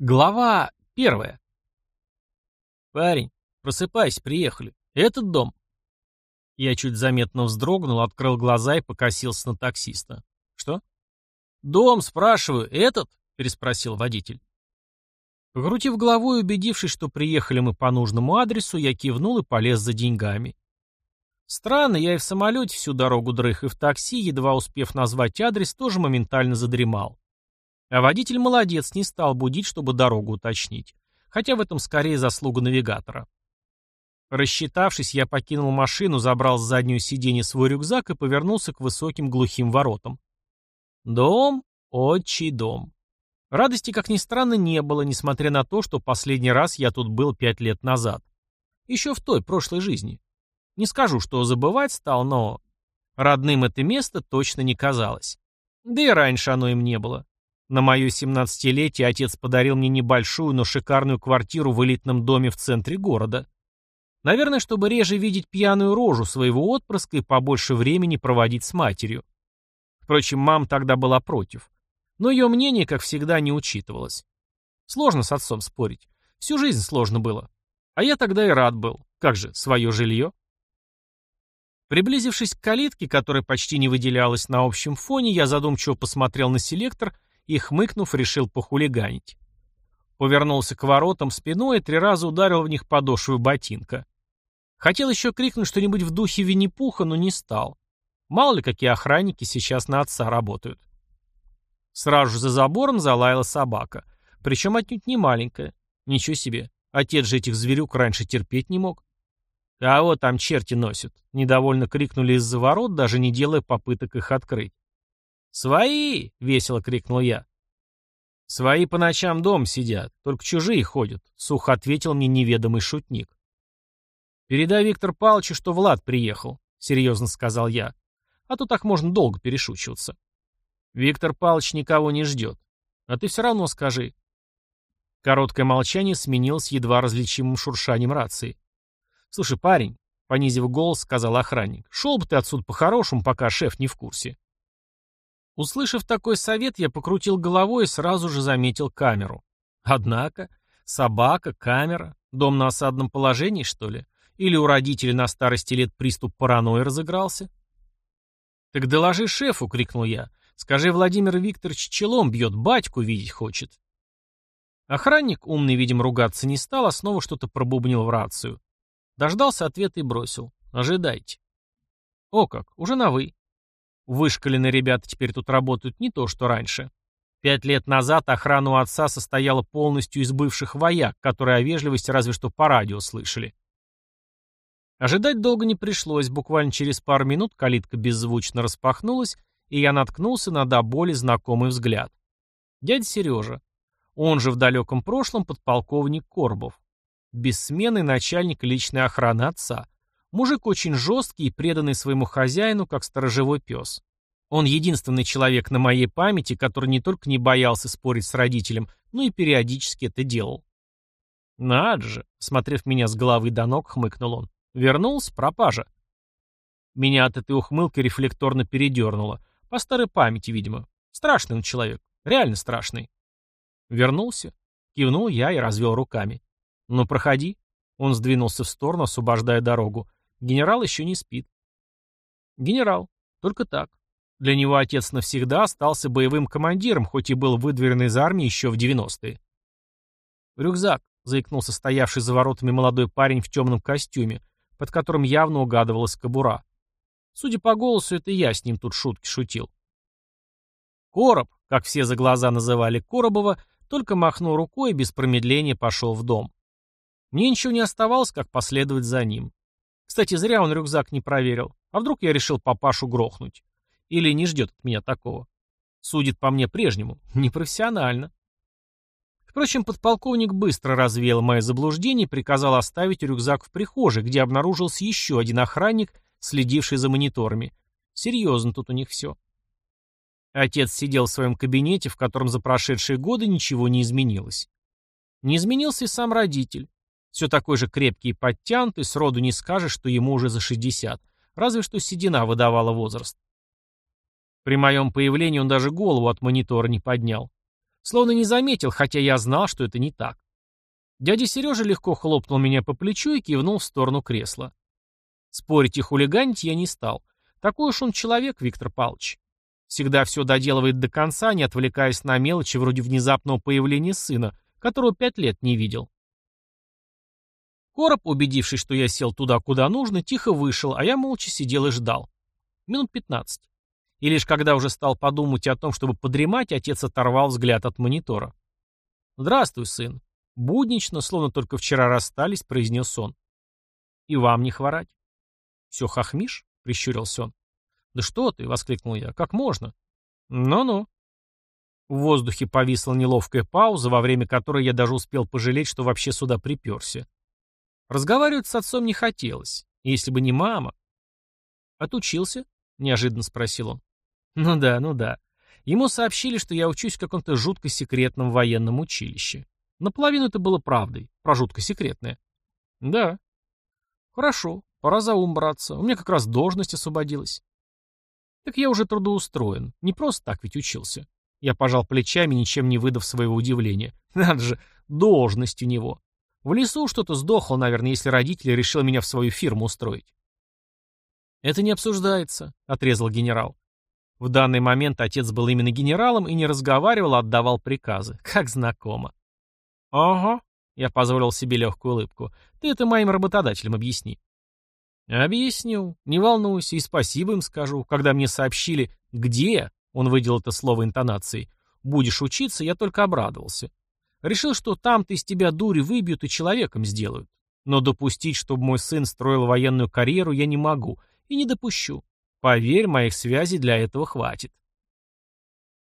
Глава первая. «Парень, просыпайся, приехали. Этот дом?» Я чуть заметно вздрогнул, открыл глаза и покосился на таксиста. «Что?» «Дом, спрашиваю, этот?» — переспросил водитель. Покрутив головой убедившись, что приехали мы по нужному адресу, я кивнул и полез за деньгами. Странно, я и в самолете всю дорогу дрых, и в такси, едва успев назвать адрес, тоже моментально задремал. А водитель молодец, не стал будить, чтобы дорогу уточнить. Хотя в этом скорее заслуга навигатора. Рассчитавшись, я покинул машину, забрал с заднего сиденья свой рюкзак и повернулся к высоким глухим воротам. Дом, отчий дом. Радости, как ни странно, не было, несмотря на то, что последний раз я тут был пять лет назад. Еще в той, прошлой жизни. Не скажу, что забывать стал, но... Родным это место точно не казалось. Да и раньше оно им не было. На мое семнадцатилетие отец подарил мне небольшую, но шикарную квартиру в элитном доме в центре города. Наверное, чтобы реже видеть пьяную рожу своего отпрыска и побольше времени проводить с матерью. Впрочем, мам тогда была против. Но ее мнение, как всегда, не учитывалось. Сложно с отцом спорить. Всю жизнь сложно было. А я тогда и рад был. Как же, свое жилье? Приблизившись к калитке, которая почти не выделялась на общем фоне, я задумчиво посмотрел на селектор и, хмыкнув, решил похулиганить. Повернулся к воротам спиной и три раза ударил в них подошвой ботинка. Хотел еще крикнуть что-нибудь в духе Винни-Пуха, но не стал. Мало ли, какие охранники сейчас на отца работают. Сразу же за забором залаяла собака. Причем отнюдь не маленькая. Ничего себе. Отец же этих зверюк раньше терпеть не мог. А вот там черти носят. Недовольно крикнули из-за ворот, даже не делая попыток их открыть. «Свои!» — весело крикнул я. «Свои по ночам дом сидят, только чужие ходят», — сухо ответил мне неведомый шутник. «Передай Виктор Павловичу, что Влад приехал», — серьезно сказал я. «А то так можно долго перешучиваться». «Виктор Павлович никого не ждет. А ты все равно скажи». Короткое молчание сменилось едва различимым шуршанием рации. «Слушай, парень», — понизив голос, сказал охранник, — «шел бы ты отсюда по-хорошему, пока шеф не в курсе». Услышав такой совет, я покрутил головой и сразу же заметил камеру. Однако, собака, камера, дом на осадном положении, что ли? Или у родителей на старости лет приступ паранойи разыгрался? «Так доложи шефу!» — крикнул я. «Скажи, Владимир Викторович челом бьет, батьку видеть хочет». Охранник, умный, видимо, ругаться не стал, а снова что-то пробубнил в рацию. Дождался ответа и бросил. «Ожидайте». «О как, уже на «вы». Вышкаленные ребята теперь тут работают не то, что раньше. Пять лет назад охрана у отца состояла полностью из бывших вояк, которые о вежливости разве что по радио слышали. Ожидать долго не пришлось, буквально через пару минут калитка беззвучно распахнулась, и я наткнулся на до боли знакомый взгляд. Дядя Сережа. Он же в далеком прошлом подполковник Корбов. Бессменный начальник личной охраны отца. Мужик очень жесткий и преданный своему хозяину, как сторожевой пес. Он единственный человек на моей памяти, который не только не боялся спорить с родителем, но и периодически это делал. «Надо же!» — смотрев меня с головы до ног, хмыкнул он. «Вернулся? Пропажа!» Меня от этой ухмылки рефлекторно передернуло. По старой памяти, видимо. Страшный он человек. Реально страшный. Вернулся. Кивнул я и развел руками. «Ну, проходи». Он сдвинулся в сторону, освобождая дорогу. Генерал еще не спит. Генерал. Только так. Для него отец навсегда остался боевым командиром, хоть и был выдворен из армии еще в 90-е. «Рюкзак», — заикнулся стоявший за воротами молодой парень в темном костюме, под которым явно угадывалась кобура. Судя по голосу, это я с ним тут шутки шутил. Короб, как все за глаза называли Коробова, только махнул рукой и без промедления пошел в дом. Мне ничего не оставалось, как последовать за ним. Кстати, зря он рюкзак не проверил. А вдруг я решил папашу грохнуть? Или не ждет от меня такого? Судит по мне прежнему. Непрофессионально. Впрочем, подполковник быстро развеял мои заблуждения и приказал оставить рюкзак в прихожей, где обнаружился еще один охранник, следивший за мониторами. Серьезно тут у них все. Отец сидел в своем кабинете, в котором за прошедшие годы ничего не изменилось. Не изменился и сам родитель. Все такой же крепкий и подтянутый, сроду не скажешь, что ему уже за 60. Разве что седина выдавала возраст. При моем появлении он даже голову от монитора не поднял. Словно не заметил, хотя я знал, что это не так. Дядя Сережа легко хлопнул меня по плечу и кивнул в сторону кресла. Спорить и хулиганить я не стал. Такой уж он человек, Виктор Павлович. Всегда все доделывает до конца, не отвлекаясь на мелочи вроде внезапного появления сына, которого пять лет не видел. Короб, убедившись, что я сел туда, куда нужно, тихо вышел, а я молча сидел и ждал. Минут пятнадцать. И лишь когда уже стал подумать о том, чтобы подремать, отец оторвал взгляд от монитора. «Здравствуй, сын», Буднично, словно только вчера расстались, произнес он. «И вам не хворать». «Все хохмишь?» — прищурился он. «Да что ты!» — воскликнул я. «Как можно?» «Ну-ну». В воздухе повисла неловкая пауза, во время которой я даже успел пожалеть, что вообще сюда приперся. Разговаривать с отцом не хотелось, если бы не мама. «Отучился?» — неожиданно спросил он. «Ну да, ну да. Ему сообщили, что я учусь в каком-то жутко секретном военном училище. Наполовину это было правдой, про жутко секретное. Да. Хорошо, пора за ум браться. У меня как раз должность освободилась. Так я уже трудоустроен. Не просто так ведь учился. Я пожал плечами, ничем не выдав своего удивления. Надо же, должность у него. В лесу что-то сдохло, наверное, если родители решили меня в свою фирму устроить. «Это не обсуждается», — отрезал генерал. В данный момент отец был именно генералом и не разговаривал, а отдавал приказы. Как знакомо. «Ага», — я позволил себе легкую улыбку. «Ты это моим работодателям объясни». «Объясню. Не волнуйся, и спасибо им скажу. Когда мне сообщили, где, он выделил это слово интонацией, будешь учиться, я только обрадовался. Решил, что там-то из тебя дури выбьют и человеком сделают. Но допустить, чтобы мой сын строил военную карьеру, я не могу. И не допущу. Поверь, моих связей для этого хватит.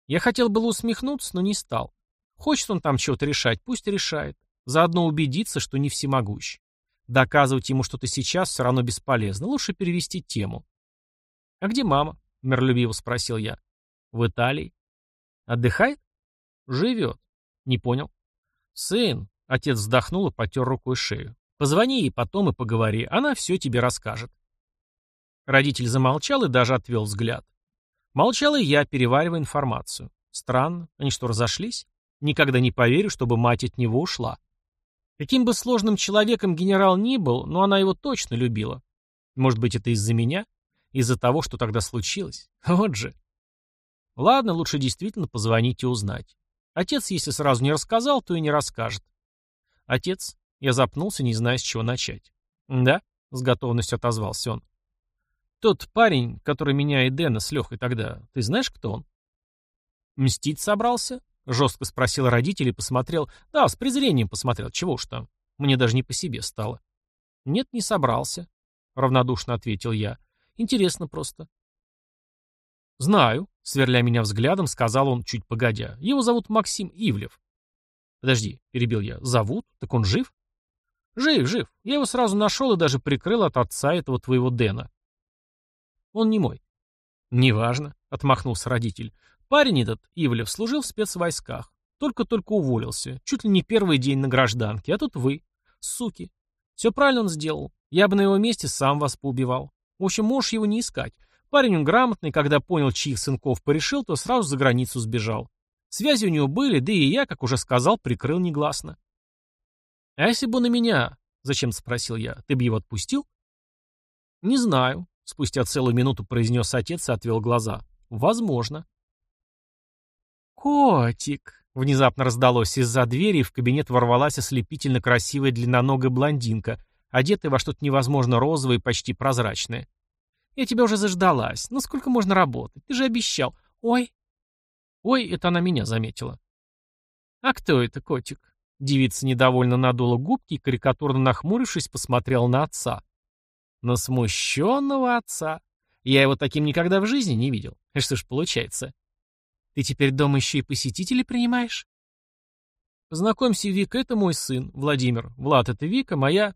Я хотел было усмехнуться, но не стал. Хочет он там чего-то решать, пусть решает. Заодно убедиться, что не всемогущ. Доказывать ему что-то сейчас все равно бесполезно. Лучше перевести тему. «А где мама?» — миролюбиво спросил я. «В Италии». «Отдыхает?» «Живет». «Не понял». «Сын», — отец вздохнул и потер рукой шею. «Позвони ей потом и поговори, она все тебе расскажет». Родитель замолчал и даже отвел взгляд. Молчал и я, переваривая информацию. Странно, они что, разошлись? Никогда не поверю, чтобы мать от него ушла. Каким бы сложным человеком генерал ни был, но она его точно любила. Может быть, это из-за меня? Из-за того, что тогда случилось? Вот же. Ладно, лучше действительно позвонить и узнать. Отец, если сразу не рассказал, то и не расскажет. Отец, я запнулся, не зная, с чего начать. Да, с готовностью отозвался он. Тот парень, который меня и Дэна с Лехой тогда, ты знаешь, кто он? Мстить собрался? Жестко спросил родителей посмотрел. Да, с презрением посмотрел. Чего уж там. Мне даже не по себе стало. Нет, не собрался. Равнодушно ответил я. Интересно просто. Знаю, сверля меня взглядом, сказал он чуть погодя. Его зовут Максим Ивлев. Подожди, перебил я. Зовут? Так он жив? Жив, жив. Я его сразу нашел и даже прикрыл от отца этого твоего Дэна. Он не мой. Неважно, отмахнулся родитель. Парень этот, Ивлев, служил в спецвойсках. Только-только уволился. Чуть ли не первый день на гражданке. А тут вы. Суки. Все правильно он сделал. Я бы на его месте сам вас поубивал. В общем, можешь его не искать. Парень он грамотный, когда понял, чьих сынков порешил, то сразу за границу сбежал. Связи у него были, да и я, как уже сказал, прикрыл негласно. «А если бы на меня?» — зачем спросил я. «Ты бы его отпустил?» «Не знаю», — спустя целую минуту произнес отец и отвел глаза. «Возможно». «Котик!» — внезапно раздалось из-за двери, и в кабинет ворвалась ослепительно красивая длинноногая блондинка, одетая во что-то невозможно розовое и почти прозрачное. «Я тебя уже заждалась. Ну сколько можно работать? Ты же обещал. Ой!» «Ой, это она меня заметила». «А кто это, котик?» Девица недовольно надула губки и, карикатурно нахмурившись, посмотрела на отца. На смущенного отца. Я его таким никогда в жизни не видел. Что ж получается? Ты теперь дома еще и посетителей принимаешь? Познакомься, Вика, это мой сын, Владимир. Влад, это Вика, моя...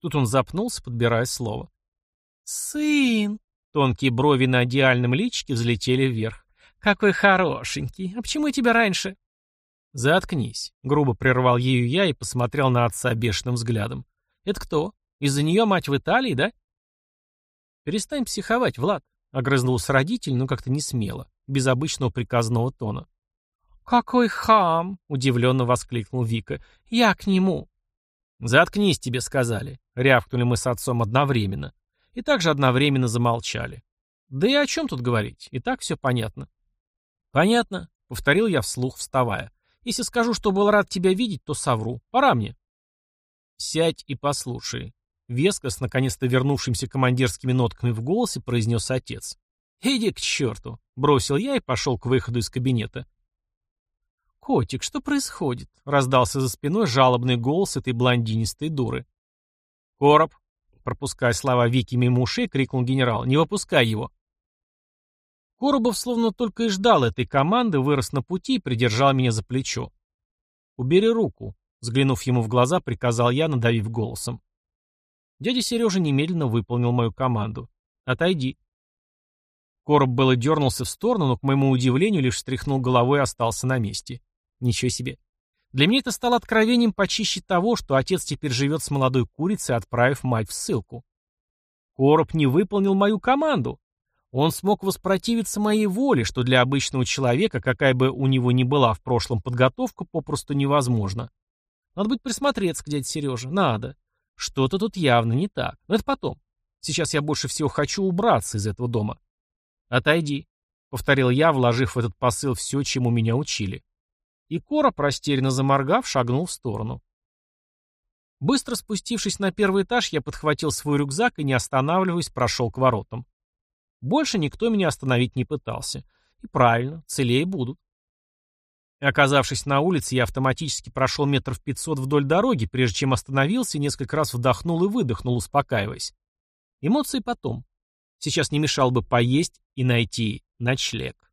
Тут он запнулся, подбирая слово. Сын! Тонкие брови на идеальном личике взлетели вверх. Какой хорошенький. А почему я тебя раньше... Заткнись. Грубо прервал ею я и посмотрел на отца бешеным взглядом. Это кто? Из-за нее мать в Италии, да? Перестань психовать, Влад. Огрызнулся родитель, но как-то не смело без обычного приказного тона. «Какой хам!» — удивленно воскликнул Вика. «Я к нему». «Заткнись, тебе сказали», — рявкнули мы с отцом одновременно. И также одновременно замолчали. Да и о чем тут говорить? И так все понятно. «Понятно», — повторил я вслух, вставая. «Если скажу, что был рад тебя видеть, то совру. Пора мне». «Сядь и послушай», — веско с наконец-то вернувшимися командирскими нотками в голосе произнес отец. «Иди к черту», — бросил я и пошел к выходу из кабинета. «Котик, что происходит?» — раздался за спиной жалобный голос этой блондинистой дуры. «Короб», — пропуская слова Вики мимо ушей, крикнул генерал, — «не выпускай его». Коробов словно только и ждал этой команды, вырос на пути и придержал меня за плечо. «Убери руку», — взглянув ему в глаза, приказал я, надавив голосом. Дядя Сережа немедленно выполнил мою команду. «Отойди». Короб было дернулся в сторону, но, к моему удивлению, лишь встряхнул головой и остался на месте. Ничего себе. Для меня это стало откровением почище того, что отец теперь живет с молодой курицей, отправив мать в ссылку. Короб не выполнил мою команду. Он смог воспротивиться моей воле, что для обычного человека, какая бы у него ни была в прошлом подготовка, попросту невозможно. Надо быть присмотреться к дяде Сереже. Надо. Что-то тут явно не так. Но это потом. Сейчас я больше всего хочу убраться из этого дома. «Отойди», — повторил я, вложив в этот посыл все, чему меня учили. И Кора, растерянно заморгав, шагнул в сторону. Быстро спустившись на первый этаж, я подхватил свой рюкзак и, не останавливаясь, прошел к воротам. Больше никто меня остановить не пытался. И правильно, целее будут. Оказавшись на улице, я автоматически прошел метров пятьсот вдоль дороги, прежде чем остановился несколько раз вдохнул и выдохнул, успокаиваясь. Эмоции потом. Сейчас не мешало бы поесть и найти ночлег.